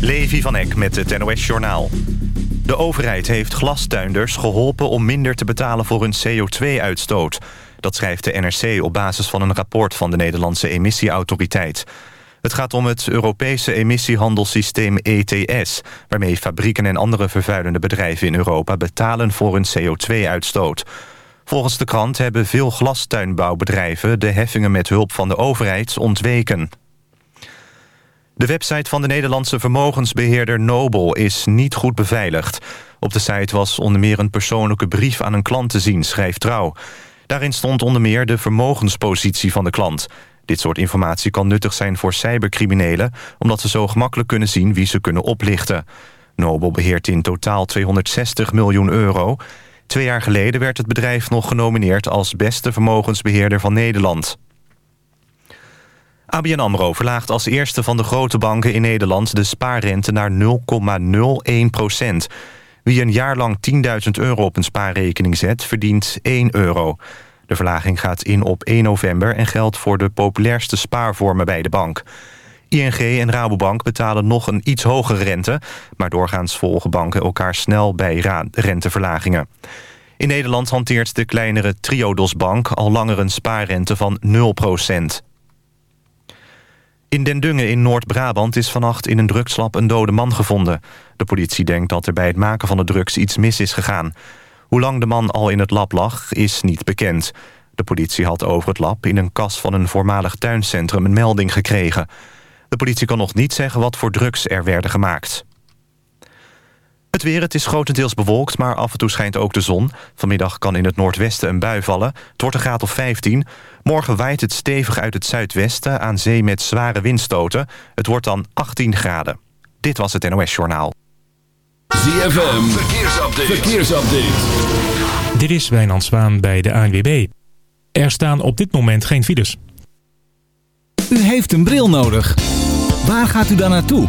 Levi van Eck met het NOS-journaal. De overheid heeft glastuinders geholpen om minder te betalen voor hun CO2-uitstoot. Dat schrijft de NRC op basis van een rapport van de Nederlandse emissieautoriteit. Het gaat om het Europese emissiehandelssysteem ETS... waarmee fabrieken en andere vervuilende bedrijven in Europa betalen voor hun CO2-uitstoot. Volgens de krant hebben veel glastuinbouwbedrijven... de heffingen met hulp van de overheid ontweken. De website van de Nederlandse vermogensbeheerder Nobel is niet goed beveiligd. Op de site was onder meer een persoonlijke brief aan een klant te zien, schrijft Trouw. Daarin stond onder meer de vermogenspositie van de klant. Dit soort informatie kan nuttig zijn voor cybercriminelen... omdat ze zo gemakkelijk kunnen zien wie ze kunnen oplichten. Nobel beheert in totaal 260 miljoen euro. Twee jaar geleden werd het bedrijf nog genomineerd... als beste vermogensbeheerder van Nederland. ABN AMRO verlaagt als eerste van de grote banken in Nederland... de spaarrente naar 0,01 procent. Wie een jaar lang 10.000 euro op een spaarrekening zet, verdient 1 euro. De verlaging gaat in op 1 november en geldt voor de populairste spaarvormen bij de bank. ING en Rabobank betalen nog een iets hogere rente... maar doorgaans volgen banken elkaar snel bij renteverlagingen. In Nederland hanteert de kleinere Triodos Bank al langer een spaarrente van 0 procent. In Den Dungen in Noord-Brabant is vannacht in een drugslab een dode man gevonden. De politie denkt dat er bij het maken van de drugs iets mis is gegaan. Hoe lang de man al in het lab lag, is niet bekend. De politie had over het lab in een kas van een voormalig tuincentrum een melding gekregen. De politie kan nog niet zeggen wat voor drugs er werden gemaakt. Het weer, het is grotendeels bewolkt, maar af en toe schijnt ook de zon. Vanmiddag kan in het noordwesten een bui vallen. Het wordt een graad of 15. Morgen waait het stevig uit het zuidwesten aan zee met zware windstoten. Het wordt dan 18 graden. Dit was het NOS Journaal. ZFM, verkeersupdate. verkeersupdate. Dit is Wijnand Zwaan bij de ANWB. Er staan op dit moment geen files. U heeft een bril nodig. Waar gaat u dan naartoe?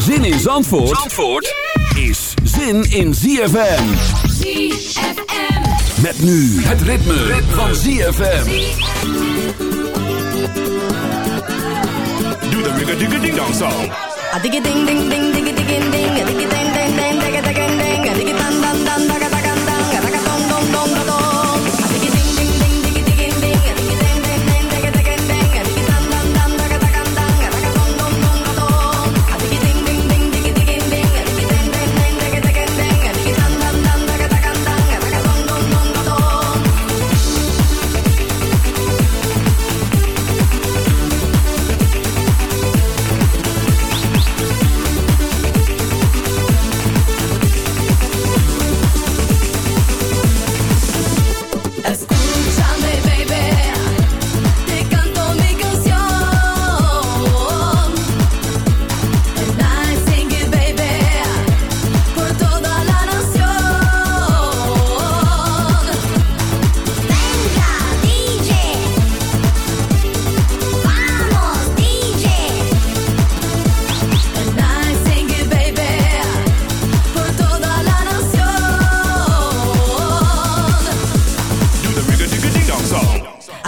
Zin in Zandvoort, Zandvoort is zin in ZFM. ZFM. Met nu het ritme, ritme. van ZFM. Doe de rigga digga ding dong song. A digga ding ding ding digga ding ding a digga ding ding ding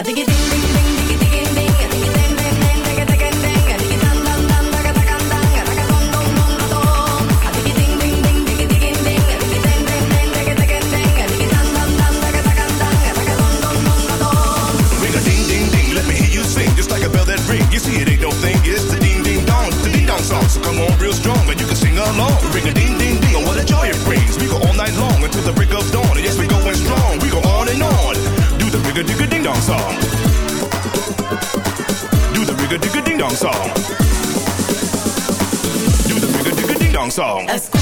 I think it is. Dong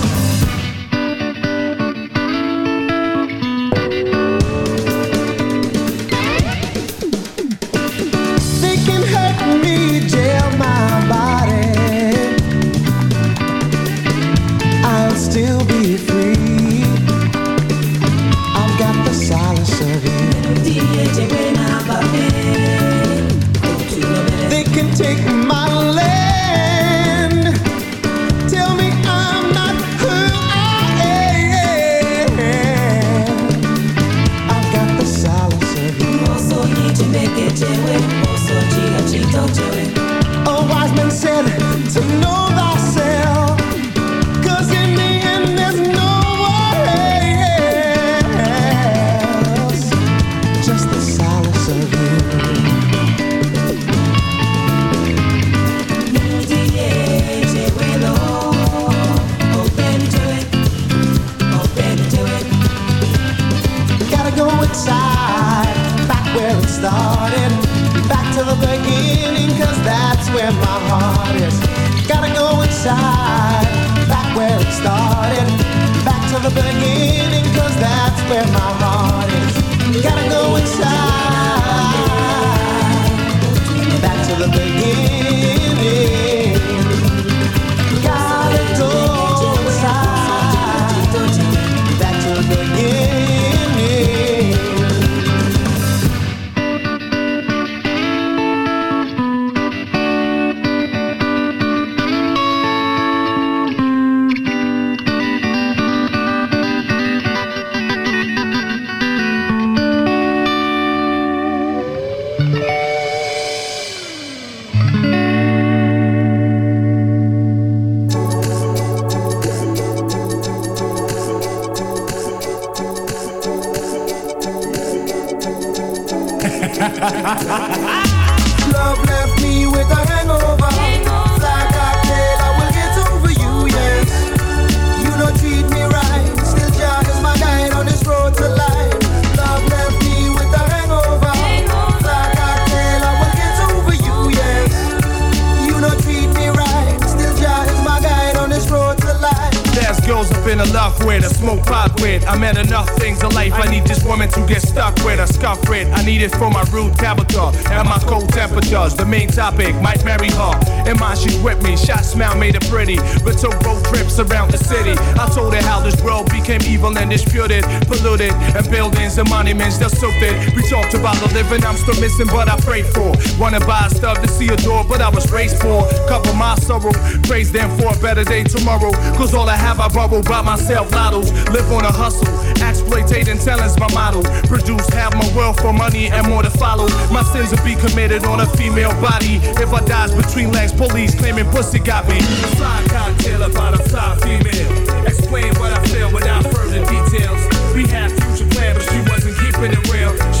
Topic might marry her. In mind, she's with me. Shot smile made her pretty, but took road trips around the city. I told her how this world became evil and disputed, polluted, and buildings and monuments that soaked it. We talked about the living I'm still missing, but I prayed for. Wanna buy stuff to see a door, but I was raised for. Cover my sorrow, praise them for a better day tomorrow. Cause all I have, I borrow by myself. Lottos, live on a hustle. Exploitating talent's my model. Produce half my wealth for money and more to follow. My sins will be committed on a female body. If I dies between legs, police claiming pussy got me. Fly cocktail about a fly female. Explain what I feel without further details. We had future plans, but she wasn't keeping it real. She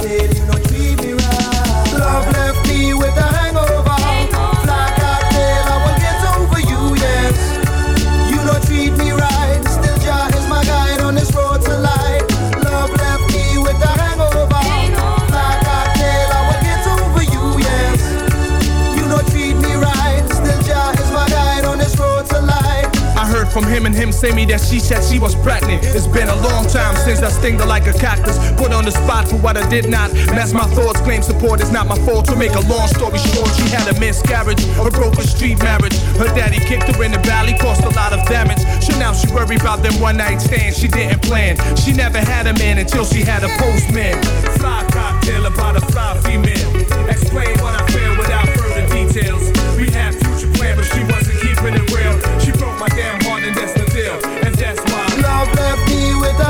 fly him say me that she said she was pregnant. It's been a long time since I stinged her like a cactus. Put on the spot for what I did not. Mess my thoughts, claim support is not my fault. To make a long story short, she had a miscarriage, a broken street marriage. Her daddy kicked her in the valley, caused a lot of damage. So now she worry about them one night stands she didn't plan. She never had a man until she had a postman. Fly cocktail about a fly female. Explain what I feel without further details. We had future plans, but she wasn't keeping it real. She broke my damn left me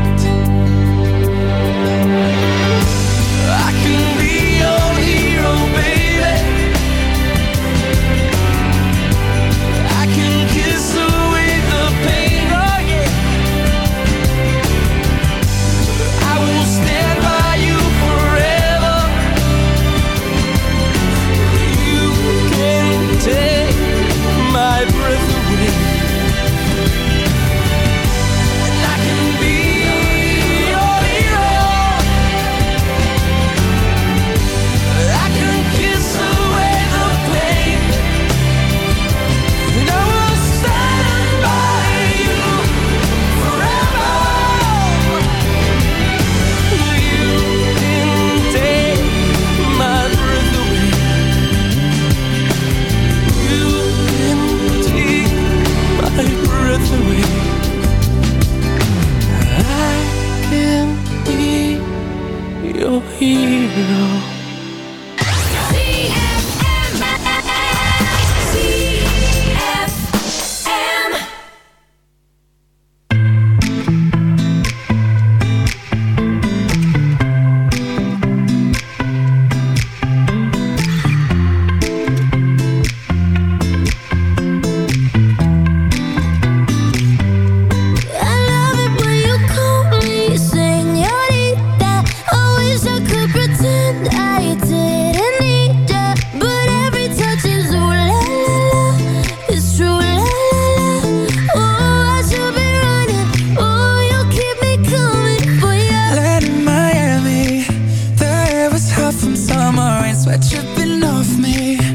Sweat dripping off me.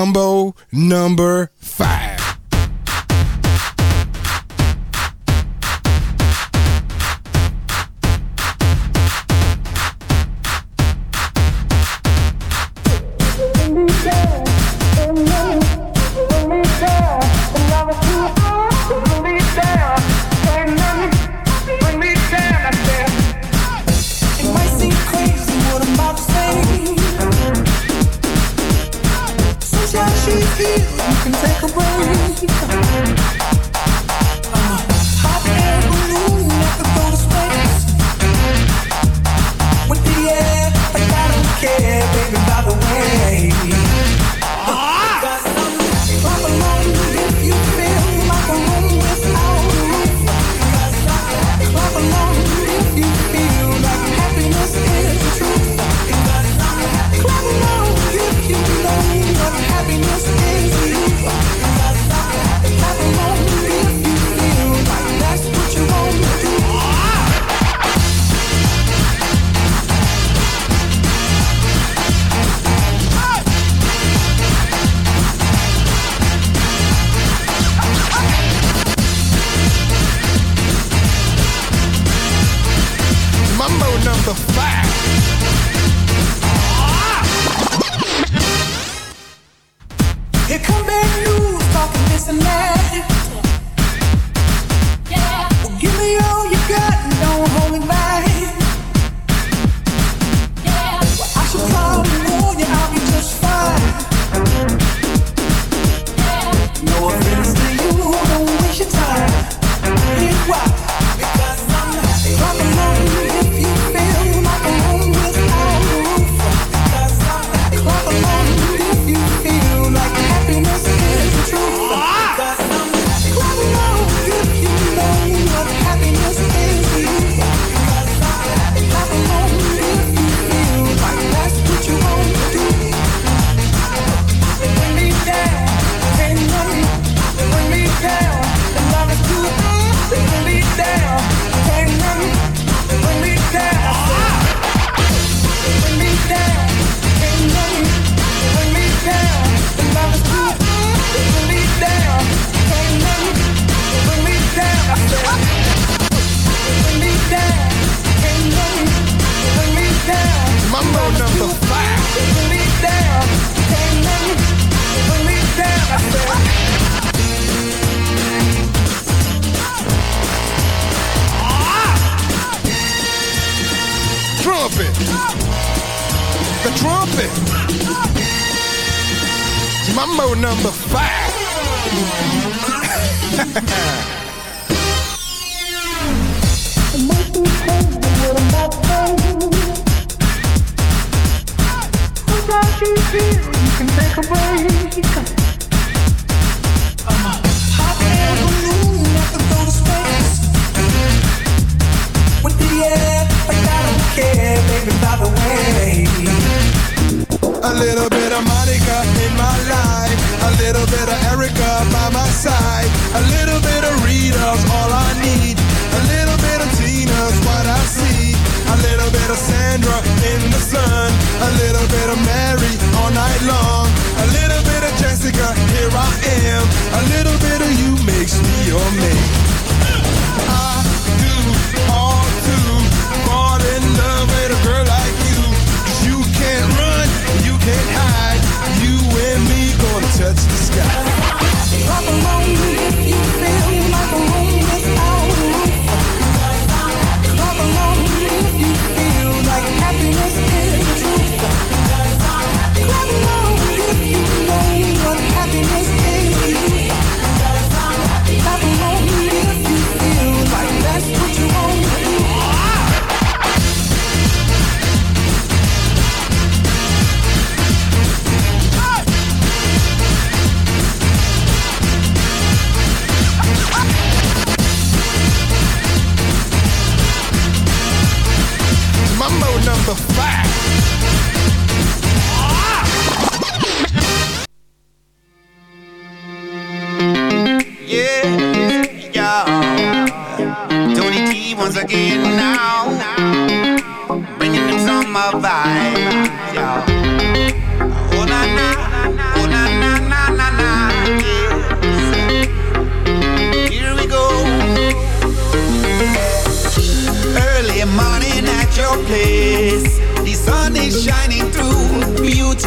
Mambo number five.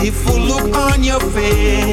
Beautiful look on your face.